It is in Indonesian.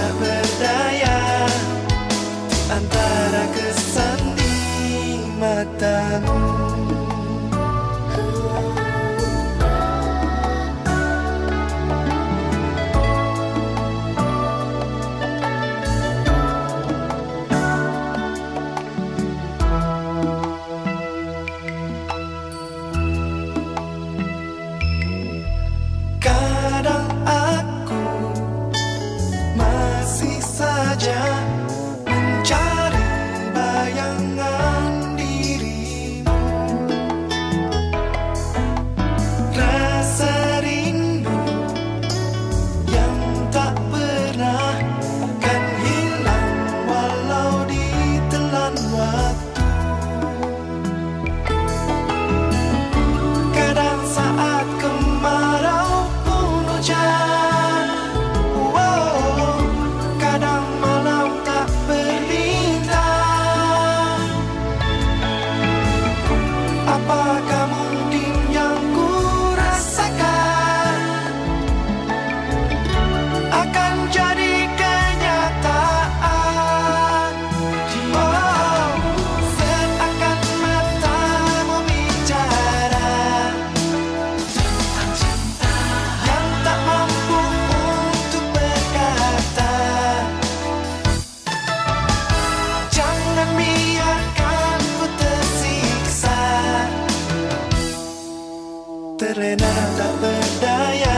that terlena tak berdaya.